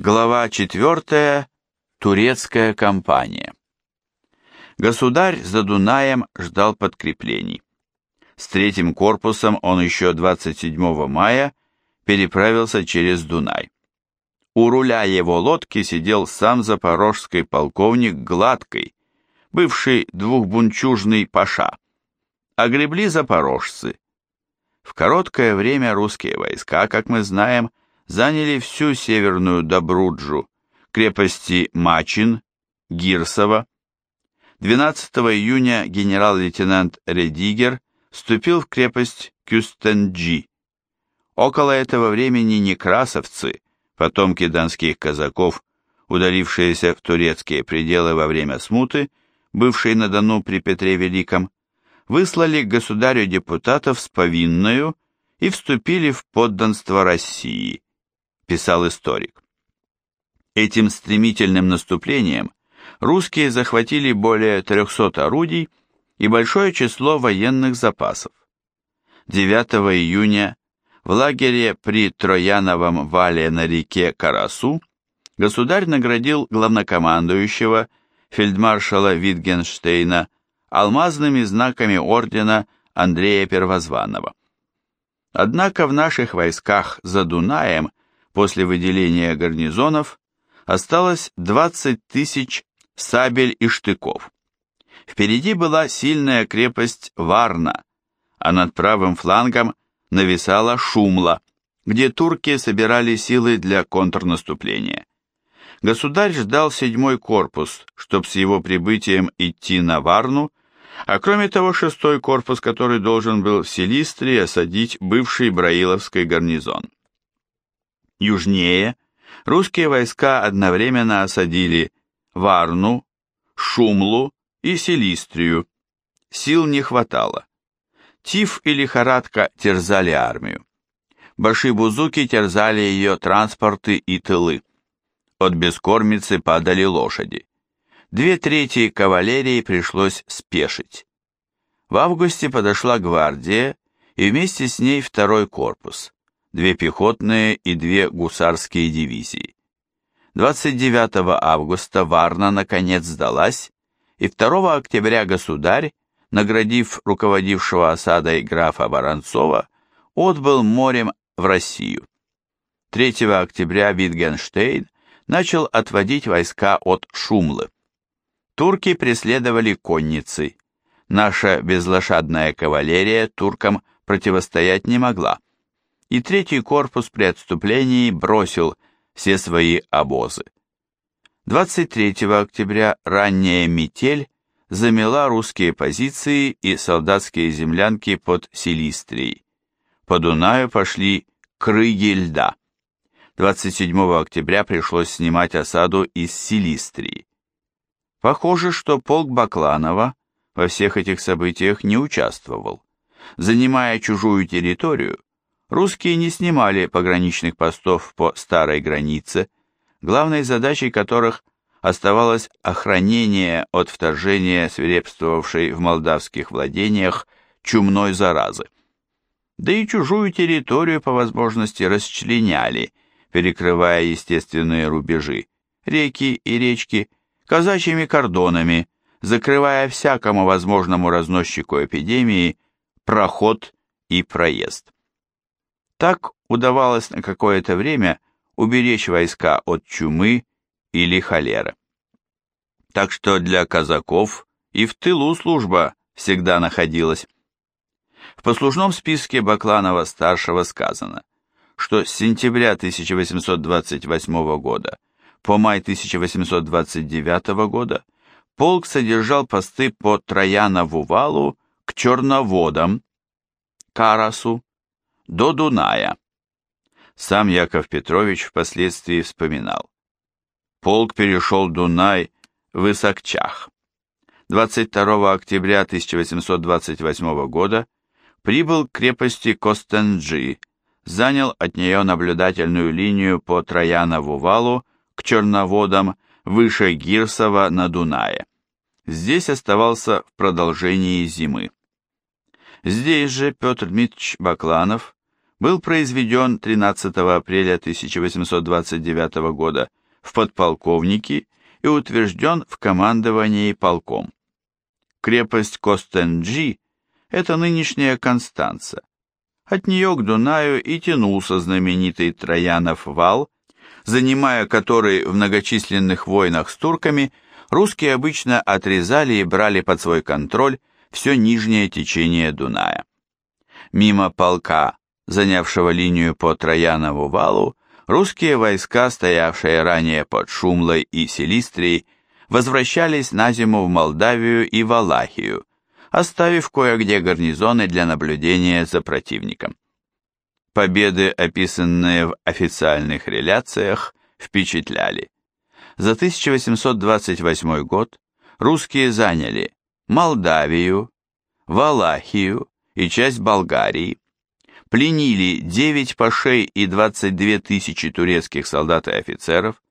Глава 4. Турецкая кампания. Государь за Дунаем ждал подкреплений. С третьим корпусом он еще 27 мая переправился через Дунай. У руля его лодки сидел сам запорожский полковник Гладкий, бывший двухбунчужный паша. А гребли запорожцы. В короткое время русские войска, как мы знаем, заняли всю северную Добруджу, крепости Мачин, Гирсово. 12 июня генерал-лейтенант Редигер вступил в крепость Кюстенджи. Около этого времени некрасовцы, потомки донских казаков, удалившиеся в турецкие пределы во время смуты, бывшей на Дону при Петре Великом, выслали государю депутатов с повинною и вступили в подданство России писал историк. Этим стремительным наступлением русские захватили более 300 орудий и большое число военных запасов. 9 июня в лагере при Трояновом вале на реке Карасу государь наградил главнокомандующего фельдмаршала Витгенштейна алмазными знаками ордена Андрея Первозванного. Однако в наших войсках за Дунаем после выделения гарнизонов осталось 20 тысяч сабель и штыков. Впереди была сильная крепость Варна, а над правым флангом нависала Шумла, где турки собирали силы для контрнаступления. Государь ждал седьмой корпус, чтобы с его прибытием идти на Варну, а кроме того шестой корпус, который должен был в Селистрии осадить бывший Браиловский гарнизон. Южнее русские войска одновременно осадили Варну, Шумлу и Селистрию. Сил не хватало. Тиф и лихорадка терзали армию. Башибузуки терзали ее транспорты и тылы. От бескормицы падали лошади. Две трети кавалерии пришлось спешить. В августе подошла гвардия и вместе с ней второй корпус две пехотные и две гусарские дивизии. 29 августа Варна наконец сдалась, и 2 октября государь, наградив руководившего осадой графа Воронцова, отбыл морем в Россию. 3 октября Витгенштейн начал отводить войска от Шумлы. Турки преследовали конницы. Наша безлошадная кавалерия туркам противостоять не могла и третий корпус при отступлении бросил все свои обозы. 23 октября ранняя метель замела русские позиции и солдатские землянки под Силистрией. По Дунаю пошли крыги льда. 27 октября пришлось снимать осаду из Силистрии. Похоже, что полк Бакланова во всех этих событиях не участвовал. Занимая чужую территорию, русские не снимали пограничных постов по старой границе, главной задачей которых оставалось охранение от вторжения свирепствовавшей в молдавских владениях чумной заразы. Да и чужую территорию по возможности расчленяли, перекрывая естественные рубежи, реки и речки, казачьими кордонами, закрывая всякому возможному разносчику эпидемии проход и проезд. Так удавалось на какое-то время уберечь войска от чумы или холеры. Так что для казаков и в тылу служба всегда находилась. В послужном списке Бакланова-старшего сказано, что с сентября 1828 года по май 1829 года полк содержал посты по Троянову валу к Черноводам, Карасу, до Дуная. Сам Яков Петрович впоследствии вспоминал. Полк перешел Дунай в Исакчах. 22 октября 1828 года прибыл к крепости Костенджи, занял от нее наблюдательную линию по Троянову валу к Черноводам выше Гирсова на Дунае. Здесь оставался в продолжении зимы. Здесь же Петр Дмитриевич Бакланов был произведен 13 апреля 1829 года в подполковники и утвержден в командовании полком. Крепость Костенджи – это нынешняя Констанца. От нее к Дунаю и тянулся знаменитый Троянов вал, занимая который в многочисленных войнах с турками, русские обычно отрезали и брали под свой контроль все нижнее течение Дуная. Мимо полка, занявшего линию по Троянову валу, русские войска, стоявшие ранее под Шумлой и Селистрией, возвращались на зиму в Молдавию и Валахию, оставив кое-где гарнизоны для наблюдения за противником. Победы, описанные в официальных реляциях, впечатляли. За 1828 год русские заняли Молдавию, Валахию и часть Болгарии, пленили 9 пашей и 22 тысячи турецких солдат и офицеров,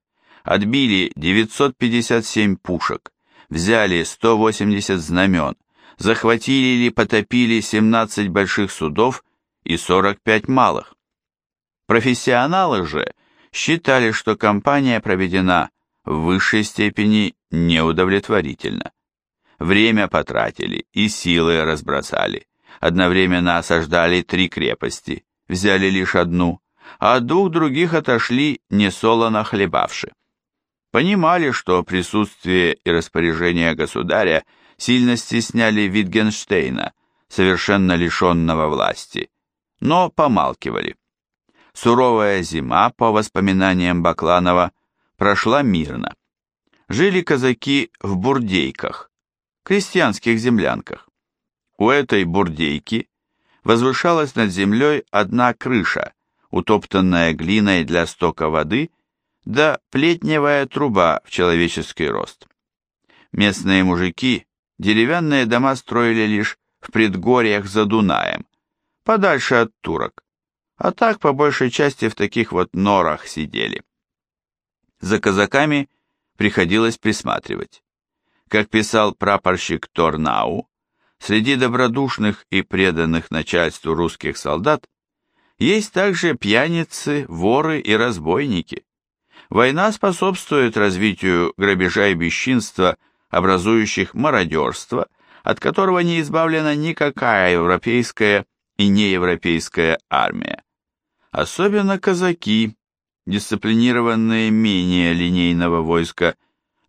отбили 957 пушек, взяли 180 знамен, захватили или потопили 17 больших судов и 45 малых. Профессионалы же считали, что кампания проведена в высшей степени неудовлетворительно. Время потратили и силы разбросали. Одновременно осаждали три крепости, взяли лишь одну, а двух других отошли несолоно хлебавши понимали, что присутствие и распоряжение государя сильно стесняли Витгенштейна, совершенно лишенного власти, но помалкивали. Суровая зима, по воспоминаниям Бакланова, прошла мирно. Жили казаки в бурдейках, крестьянских землянках. У этой бурдейки возвышалась над землей одна крыша, утоптанная глиной для стока воды да плетневая труба в человеческий рост. Местные мужики деревянные дома строили лишь в предгорьях за Дунаем, подальше от турок, а так по большей части в таких вот норах сидели. За казаками приходилось присматривать. Как писал прапорщик Торнау, среди добродушных и преданных начальству русских солдат есть также пьяницы, воры и разбойники. Война способствует развитию грабежа и бесчинства, образующих мародерство, от которого не избавлена никакая европейская и неевропейская армия. Особенно казаки, дисциплинированные менее линейного войска,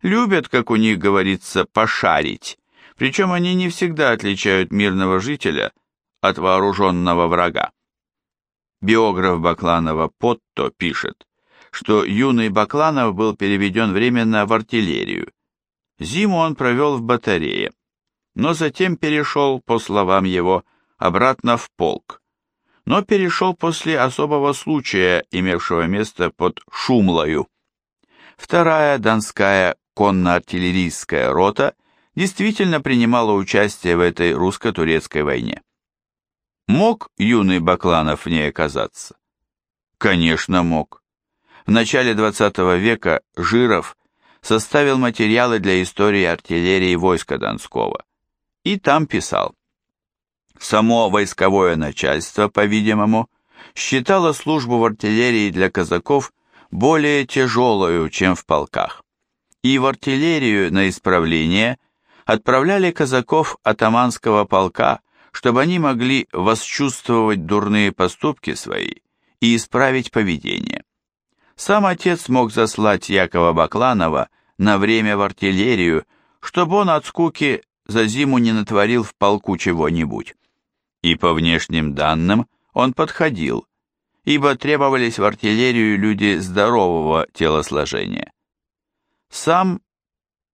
любят, как у них говорится, пошарить, причем они не всегда отличают мирного жителя от вооруженного врага. Биограф Бакланова Потто пишет, что юный Бакланов был переведен временно в артиллерию. Зиму он провел в батарее, но затем перешел, по словам его, обратно в полк. Но перешел после особого случая, имевшего место под Шумлою. Вторая Донская конно-артиллерийская рота действительно принимала участие в этой русско-турецкой войне. Мог юный Бакланов в ней оказаться? Конечно, мог. В начале XX века Жиров составил материалы для истории артиллерии войска Донского. И там писал. Само войсковое начальство, по-видимому, считало службу в артиллерии для казаков более тяжелую, чем в полках. И в артиллерию на исправление отправляли казаков атаманского полка, чтобы они могли восчувствовать дурные поступки свои и исправить поведение. Сам отец мог заслать Якова Бакланова на время в артиллерию, чтобы он от скуки за зиму не натворил в полку чего-нибудь. И по внешним данным он подходил, ибо требовались в артиллерию люди здорового телосложения. Сам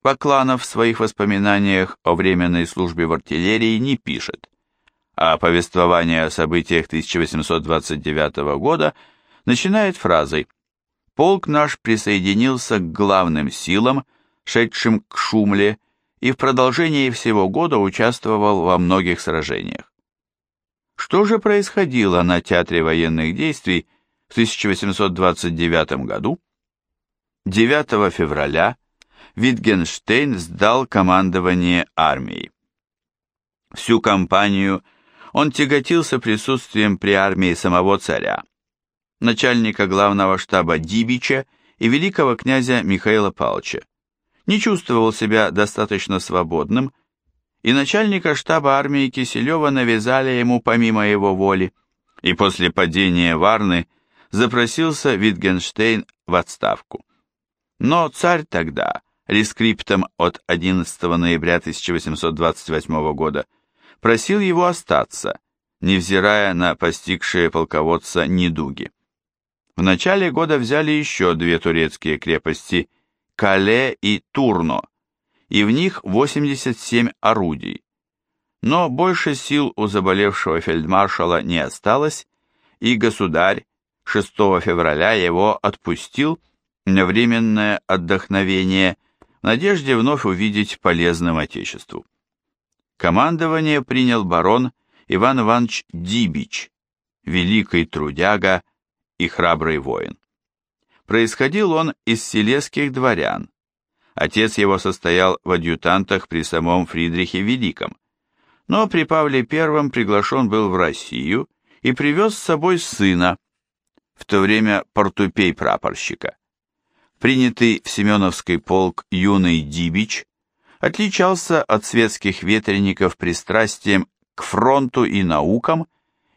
Бакланов в своих воспоминаниях о временной службе в артиллерии не пишет, а повествование о событиях 1829 года начинает фразой полк наш присоединился к главным силам, шедшим к Шумле, и в продолжении всего года участвовал во многих сражениях. Что же происходило на театре военных действий в 1829 году? 9 февраля Витгенштейн сдал командование армией. Всю кампанию Он тяготился присутствием при армии самого царя, начальника главного штаба Дибича и великого князя Михаила Павловича, не чувствовал себя достаточно свободным, и начальника штаба армии Киселева навязали ему помимо его воли, и после падения Варны запросился Витгенштейн в отставку. Но царь тогда, рескриптом от 11 ноября 1828 года, просил его остаться, невзирая на постигшие полководца недуги. В начале года взяли еще две турецкие крепости – Кале и Турно, и в них 87 орудий. Но больше сил у заболевшего фельдмаршала не осталось, и государь 6 февраля его отпустил на временное отдохновение надежде вновь увидеть полезным Отечеству. Командование принял барон Иван Иванович Дибич, великий трудяга и храбрый воин. Происходил он из селезских дворян. Отец его состоял в адъютантах при самом Фридрихе Великом, но при Павле I приглашен был в Россию и привез с собой сына, в то время портупей прапорщика. Принятый в Семеновский полк юный Дибич отличался от светских ветреников пристрастием к фронту и наукам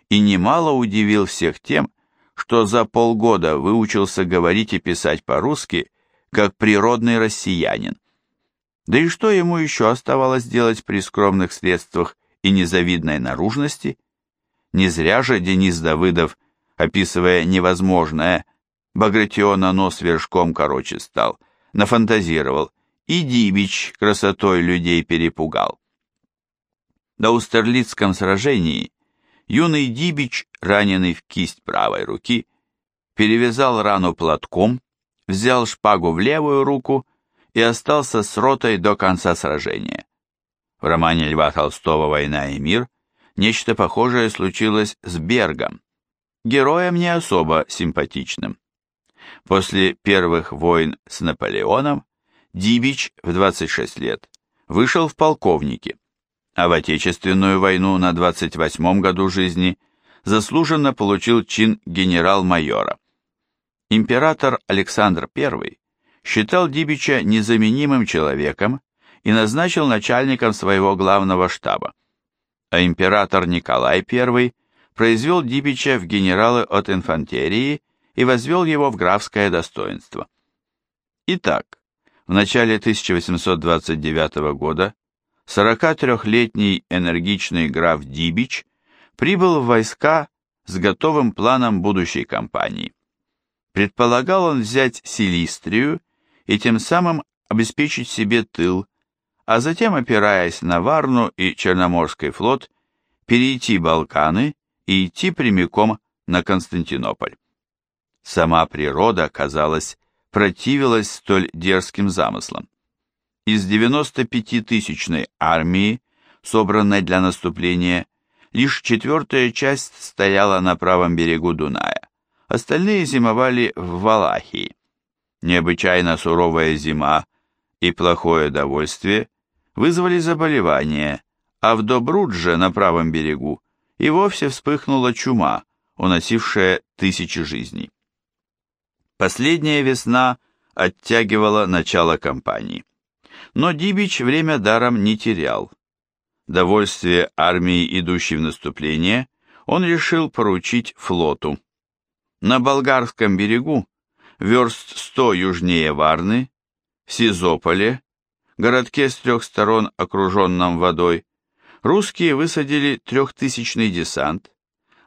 и немало удивил всех тем, что за полгода выучился говорить и писать по-русски, как природный россиянин. Да и что ему еще оставалось делать при скромных средствах и незавидной наружности? Не зря же Денис Давыдов, описывая невозможное, Багратиона нос вершком короче стал, нафантазировал, и Дибич красотой людей перепугал. На Устерлицком сражении юный Дибич, раненый в кисть правой руки, перевязал рану платком, взял шпагу в левую руку и остался с ротой до конца сражения. В романе Льва Толстого «Война и мир» нечто похожее случилось с Бергом, героем не особо симпатичным. После первых войн с Наполеоном Дибич в 26 лет вышел в полковники – а в Отечественную войну на 28 году жизни заслуженно получил чин генерал-майора. Император Александр I считал Дибича незаменимым человеком и назначил начальником своего главного штаба, а император Николай I произвел Дибича в генералы от инфантерии и возвел его в графское достоинство. Итак, в начале 1829 года 43-летний энергичный граф Дибич прибыл в войска с готовым планом будущей кампании. Предполагал он взять Силистрию и тем самым обеспечить себе тыл, а затем, опираясь на Варну и Черноморский флот, перейти Балканы и идти прямиком на Константинополь. Сама природа, казалось, противилась столь дерзким замыслам. Из 95-тысячной армии, собранной для наступления, лишь четвертая часть стояла на правом берегу Дуная, остальные зимовали в Валахии. Необычайно суровая зима и плохое довольствие вызвали заболевания, а в Добрудже на правом берегу и вовсе вспыхнула чума, уносившая тысячи жизней. Последняя весна оттягивала начало кампании. Но Дибич время даром не терял. Довольствие армии, идущей в наступление, он решил поручить флоту. На болгарском берегу, верст сто южнее Варны, в Сизополе, городке с трех сторон окруженном водой, русские высадили трехтысячный десант,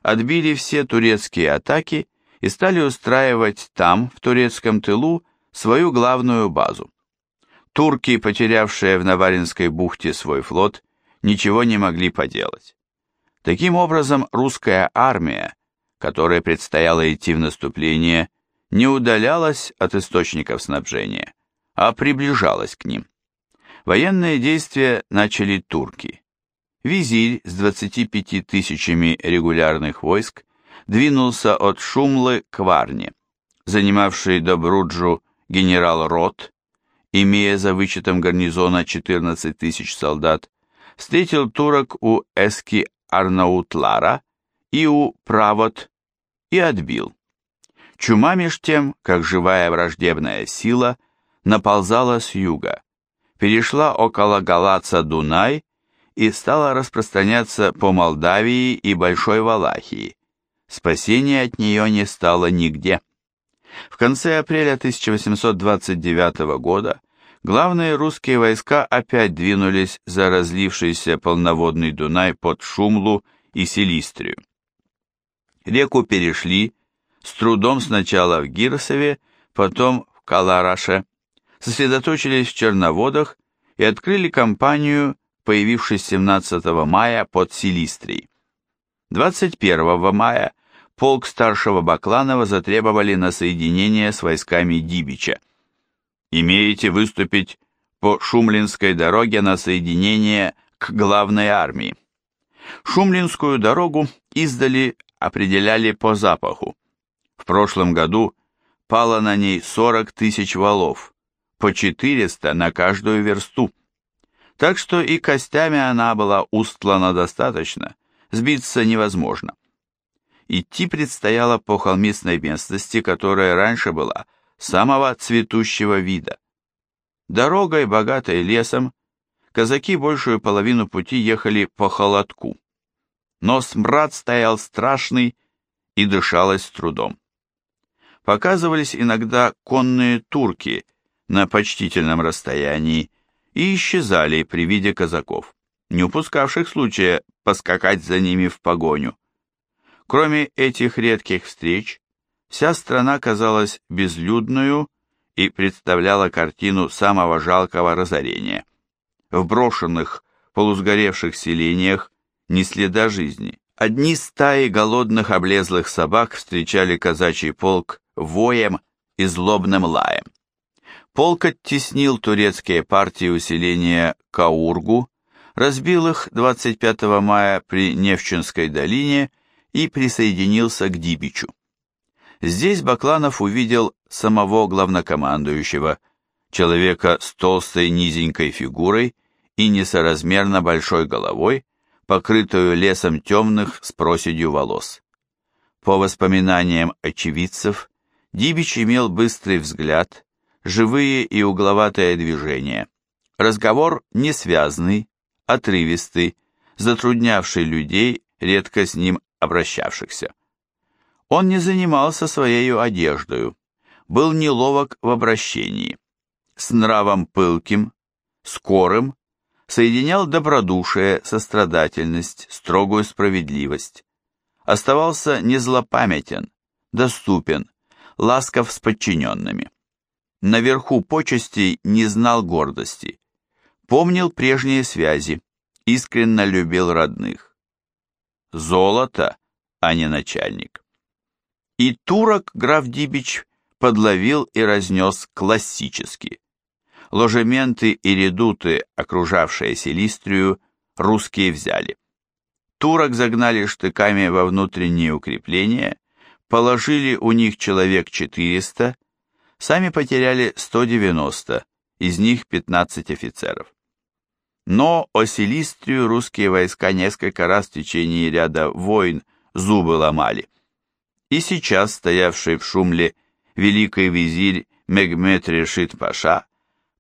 отбили все турецкие атаки и стали устраивать там, в турецком тылу, свою главную базу. Турки, потерявшие в Наваринской бухте свой флот, ничего не могли поделать. Таким образом, русская армия, которой предстояло идти в наступление, не удалялась от источников снабжения, а приближалась к ним. Военные действия начали турки. Визирь с 25 тысячами регулярных войск двинулся от Шумлы к Варне, занимавший Добруджу генерал Рот имея за вычетом гарнизона 14 тысяч солдат, встретил турок у Эски Арнаутлара и у Правот и отбил. Чума меж тем, как живая враждебная сила, наползала с юга, перешла около Галаца Дунай и стала распространяться по Молдавии и Большой Валахии. Спасения от нее не стало нигде. В конце апреля 1829 года главные русские войска опять двинулись за разлившийся полноводный Дунай под Шумлу и Силистрию. Реку перешли, с трудом сначала в Гирсове, потом в Калараше, сосредоточились в Черноводах и открыли кампанию, появившись 17 мая под Силистрией. 21 мая полк старшего Бакланова затребовали на соединение с войсками Дибича. «Имеете выступить по Шумлинской дороге на соединение к главной армии». Шумлинскую дорогу издали определяли по запаху. В прошлом году пало на ней 40 тысяч валов, по 400 на каждую версту. Так что и костями она была устлана достаточно, сбиться невозможно. Идти предстояло по холмистной местности, которая раньше была самого цветущего вида. Дорогой, богатой лесом, казаки большую половину пути ехали по холодку но смрад стоял страшный и дышалось с трудом. Показывались иногда конные турки на почтительном расстоянии и исчезали при виде казаков, не упускавших случая поскакать за ними в погоню. Кроме этих редких встреч, вся страна казалась безлюдную и представляла картину самого жалкого разорения. В брошенных, полусгоревших селениях ни следа жизни. Одни стаи голодных облезлых собак встречали казачий полк воем и злобным лаем. Полк оттеснил турецкие партии усиления Каургу, разбил их 25 мая при Невчинской долине и присоединился к Дибичу. Здесь Бакланов увидел самого главнокомандующего, человека с толстой низенькой фигурой и несоразмерно большой головой, покрытую лесом темных с проседью волос. По воспоминаниям очевидцев, Дибич имел быстрый взгляд, живые и угловатые движения. Разговор несвязный, отрывистый, затруднявший людей, редко с ним обращавшихся. Он не занимался своей одеждою, был неловок в обращении, с нравом пылким, скорым соединял добродушие, сострадательность, строгую справедливость. Оставался незлопамятен, доступен, ласков с подчиненными. Наверху почестей не знал гордости. Помнил прежние связи, искренно любил родных. Золото, а не начальник. И турок граф Дибич подловил и разнес классически. Ложементы и редуты, окружавшие Селистрию, русские взяли. Турок загнали штыками во внутренние укрепления, положили у них человек 400, сами потеряли 190, из них 15 офицеров. Но о Селистрию русские войска несколько раз в течение ряда войн зубы ломали. И сейчас стоявший в Шумле великий визирь Мегмет Решит Паша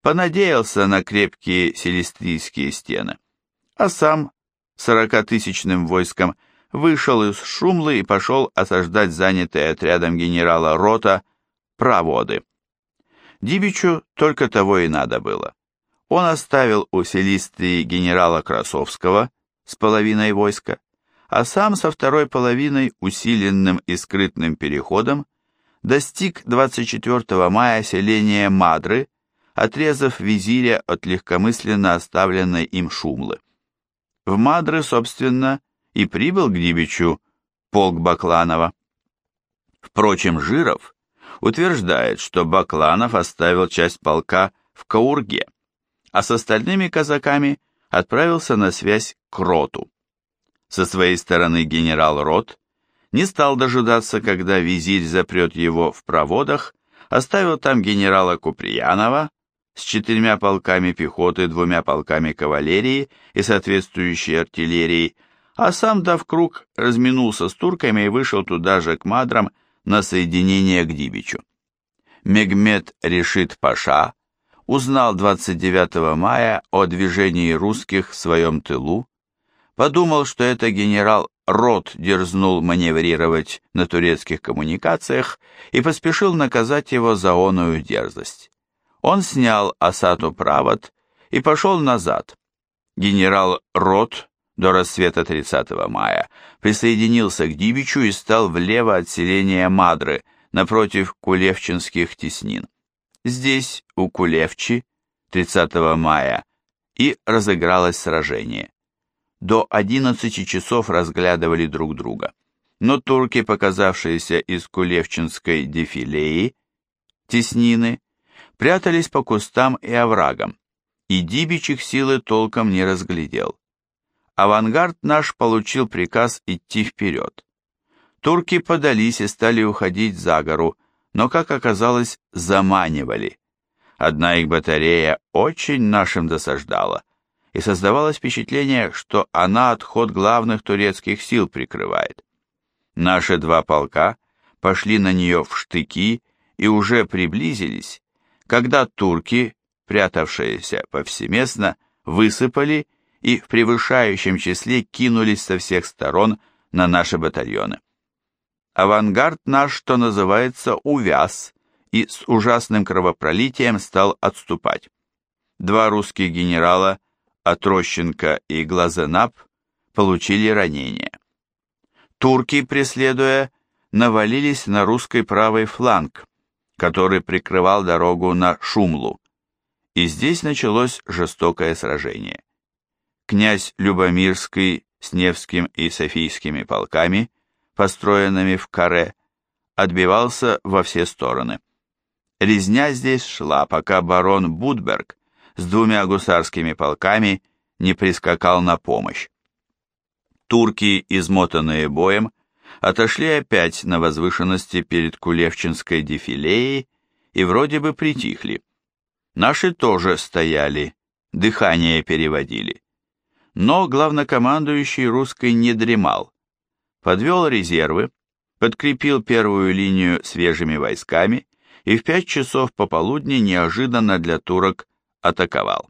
понадеялся на крепкие селестрийские стены, а сам сорокатысячным войском вышел из Шумлы и пошел осаждать занятые отрядом генерала Рота проводы. Дибичу только того и надо было. Он оставил у Селистрии генерала Красовского с половиной войска, а сам со второй половиной усиленным и скрытным переходом достиг 24 мая селения Мадры, отрезав визиря от легкомысленно оставленной им шумлы. В Мадры, собственно, и прибыл к Дибичу полк Бакланова. Впрочем, Жиров утверждает, что Бакланов оставил часть полка в Каурге, а с остальными казаками отправился на связь к Роту. Со своей стороны генерал Рот не стал дожидаться, когда визирь запрет его в проводах, оставил там генерала Куприянова, с четырьмя полками пехоты, двумя полками кавалерии и соответствующей артиллерии, а сам, дав круг, разминулся с турками и вышел туда же к мадрам на соединение к Дибичу. Мегмед Решит Паша узнал 29 мая о движении русских в своем тылу, подумал, что это генерал Рот дерзнул маневрировать на турецких коммуникациях и поспешил наказать его за оную дерзость. Он снял Асату Правот и пошел назад. Генерал Рот до рассвета 30 мая присоединился к Дибичу и стал влево от селения Мадры, напротив Кулевчинских теснин. Здесь, у Кулевчи, 30 мая, и разыгралось сражение. До 11 часов разглядывали друг друга. Но турки, показавшиеся из Кулевчинской дефилеи, теснины, прятались по кустам и оврагам, и Дибич их силы толком не разглядел авангард наш получил приказ идти вперед. Турки подались и стали уходить за гору, но, как оказалось, заманивали. Одна их батарея очень нашим досаждала, и создавалось впечатление, что она отход главных турецких сил прикрывает. Наши два полка пошли на нее в штыки и уже приблизились, когда турки, прятавшиеся повсеместно, высыпали и в превышающем числе кинулись со всех сторон на наши батальоны. Авангард наш, что называется, увяз и с ужасным кровопролитием стал отступать. Два русских генерала, Отрощенко и Глазенап, получили ранения. Турки, преследуя, навалились на русский правый фланг, который прикрывал дорогу на Шумлу. И здесь началось жестокое сражение князь Любомирский с Невским и Софийскими полками, построенными в каре, отбивался во все стороны. Резня здесь шла, пока барон Будберг с двумя гусарскими полками не прискакал на помощь. Турки, измотанные боем, отошли опять на возвышенности перед Кулевчинской дефилеей и вроде бы притихли. Наши тоже стояли, дыхание переводили но главнокомандующий русской не дремал. Подвел резервы, подкрепил первую линию свежими войсками и в пять часов пополудни неожиданно для турок атаковал.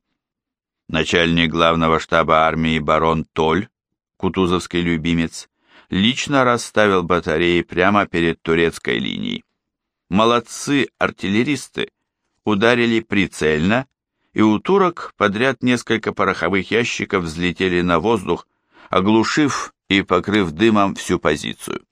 Начальник главного штаба армии барон Толь, кутузовский любимец, лично расставил батареи прямо перед турецкой линией. Молодцы артиллеристы ударили прицельно и у турок подряд несколько пороховых ящиков взлетели на воздух, оглушив и покрыв дымом всю позицию.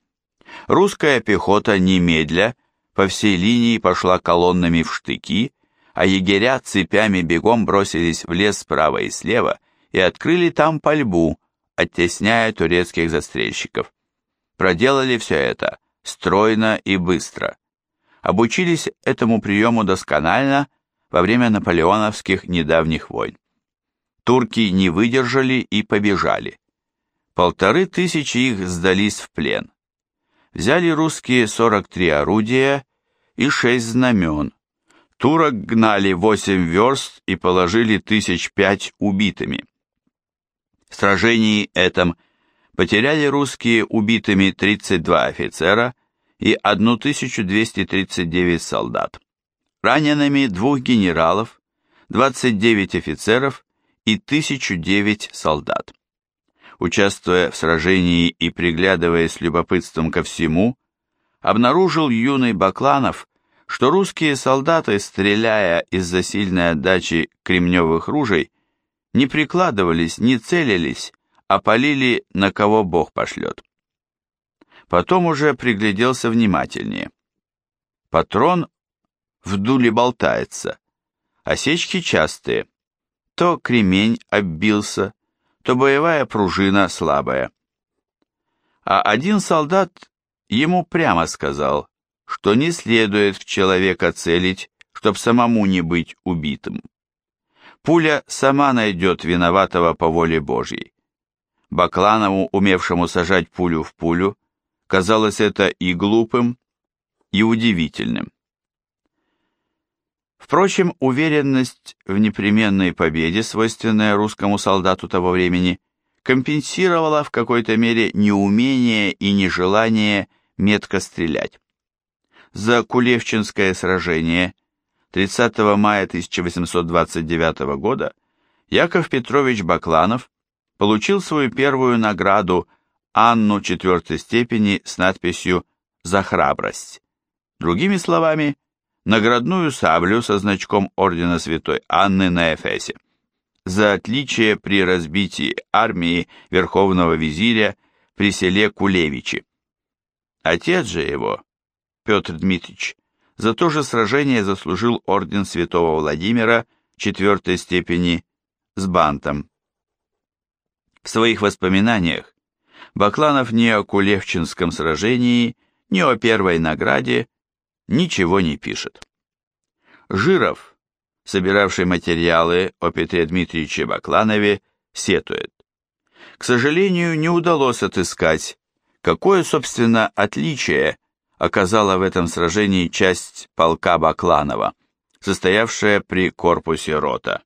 Русская пехота немедля по всей линии пошла колоннами в штыки, а егеря цепями бегом бросились в лес справа и слева и открыли там пальбу, оттесняя турецких застрельщиков. Проделали все это стройно и быстро. Обучились этому приему досконально – во время наполеоновских недавних войн. Турки не выдержали и побежали. Полторы тысячи их сдались в плен. Взяли русские 43 орудия и 6 знамен. Турок гнали 8 верст и положили тысяч пять убитыми. В сражении этом потеряли русские убитыми 32 офицера и 1239 солдат ранеными двух генералов, 29 офицеров и 1009 солдат. Участвуя в сражении и приглядываясь с любопытством ко всему, обнаружил юный Бакланов, что русские солдаты, стреляя из-за сильной отдачи кремневых ружей, не прикладывались, не целились, а полили на кого Бог пошлет. Потом уже пригляделся внимательнее. Патрон в дуле болтается. Осечки частые. То кремень оббился, то боевая пружина слабая. А один солдат ему прямо сказал, что не следует в человека целить, чтоб самому не быть убитым. Пуля сама найдет виноватого по воле Божьей. Бакланову, умевшему сажать пулю в пулю, казалось это и глупым, и удивительным. Впрочем, уверенность в непременной победе, свойственная русскому солдату того времени, компенсировала в какой-то мере неумение и нежелание метко стрелять. За Кулевчинское сражение 30 мая 1829 года Яков Петрович Бакланов получил свою первую награду Анну четвертой степени с надписью «За храбрость». Другими словами, наградную саблю со значком Ордена Святой Анны на Эфесе за отличие при разбитии армии Верховного Визиря при селе Кулевичи. Отец же его, Петр Дмитрич, за то же сражение заслужил орден святого Владимира четвертой степени с бантом. В своих воспоминаниях Бакланов ни о Кулевчинском сражении, ни о первой награде ничего не пишет. Жиров, собиравший материалы о Петре Дмитриевиче Бакланове, сетует. К сожалению, не удалось отыскать, какое, собственно, отличие оказала в этом сражении часть полка Бакланова, состоявшая при корпусе рота.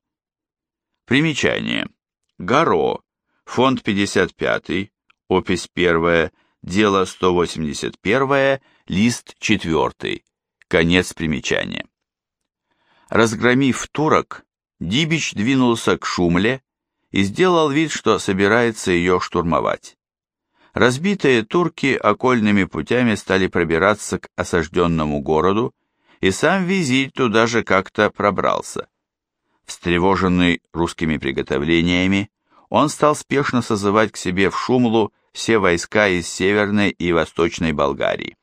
Примечание. Горо, фонд 55, опись 1, дело 181, лист 4, конец примечания. Разгромив турок, Дибич двинулся к Шумле и сделал вид, что собирается ее штурмовать. Разбитые турки окольными путями стали пробираться к осажденному городу, и сам визирь туда же как-то пробрался. Встревоженный русскими приготовлениями, он стал спешно созывать к себе в Шумлу все войска из Северной и Восточной Болгарии.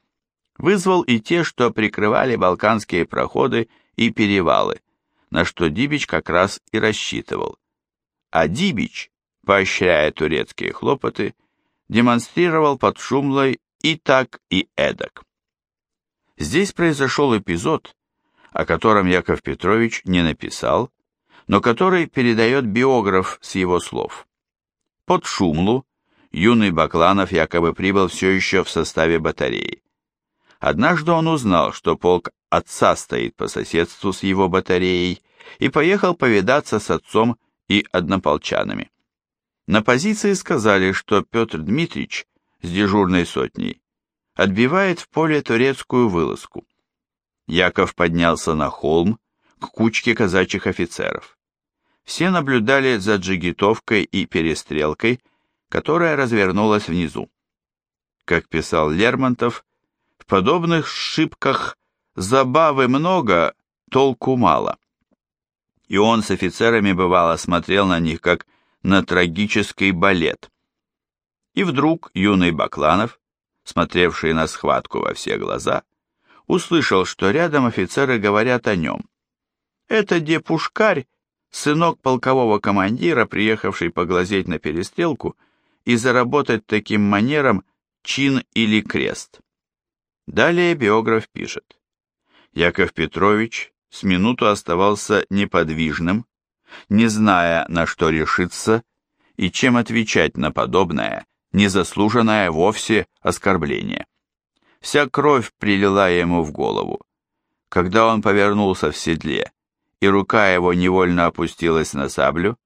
Вызвал и те, что прикрывали балканские проходы и перевалы, на что Дибич как раз и рассчитывал. А Дибич, поощряя турецкие хлопоты, демонстрировал под Шумлой и так, и эдак. Здесь произошел эпизод, о котором Яков Петрович не написал, но который передает биограф с его слов. Под Шумлу юный Бакланов якобы прибыл все еще в составе батареи. Однажды он узнал, что полк отца стоит по соседству с его батареей, и поехал повидаться с отцом и однополчанами. На позиции сказали, что Петр Дмитрич с дежурной сотней отбивает в поле турецкую вылазку. Яков поднялся на холм к кучке казачьих офицеров. Все наблюдали за джигитовкой и перестрелкой, которая развернулась внизу. Как писал Лермонтов, в подобных шибках забавы много, толку мало. И он с офицерами бывало смотрел на них, как на трагический балет. И вдруг юный Бакланов, смотревший на схватку во все глаза, услышал, что рядом офицеры говорят о нем. «Это де Пушкарь, сынок полкового командира, приехавший поглазеть на перестрелку и заработать таким манером чин или крест». Далее биограф пишет. Яков Петрович с минуту оставался неподвижным, не зная, на что решиться и чем отвечать на подобное, незаслуженное вовсе оскорбление. Вся кровь прилила ему в голову. Когда он повернулся в седле, и рука его невольно опустилась на саблю,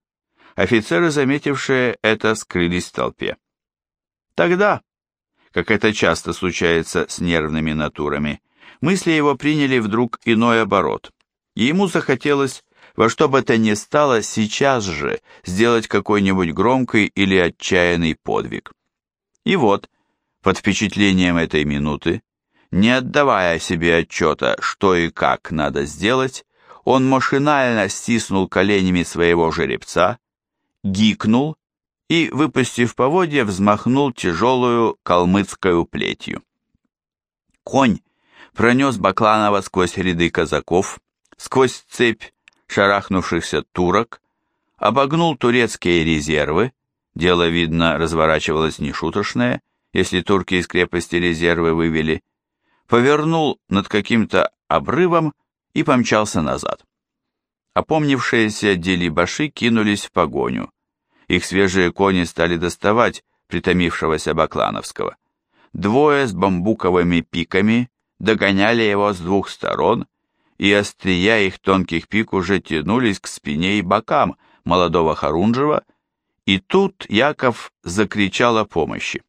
офицеры, заметившие это, скрылись в толпе. Тогда, как это часто случается с нервными натурами, мысли его приняли вдруг иной оборот, и ему захотелось во что бы то ни стало сейчас же сделать какой-нибудь громкий или отчаянный подвиг. И вот, под впечатлением этой минуты, не отдавая себе отчета, что и как надо сделать, он машинально стиснул коленями своего жеребца, гикнул и, выпустив поводья, взмахнул тяжелую калмыцкую плетью. Конь пронес Бакланова сквозь ряды казаков, сквозь цепь шарахнувшихся турок, обогнул турецкие резервы, дело, видно, разворачивалось нешуточное, если турки из крепости резервы вывели, повернул над каким-то обрывом и помчался назад. Опомнившиеся делибаши кинулись в погоню. Их свежие кони стали доставать притомившегося Баклановского. Двое с бамбуковыми пиками догоняли его с двух сторон и острия их тонких пик уже тянулись к спине и бокам молодого Харунжева, И тут Яков закричал о помощи.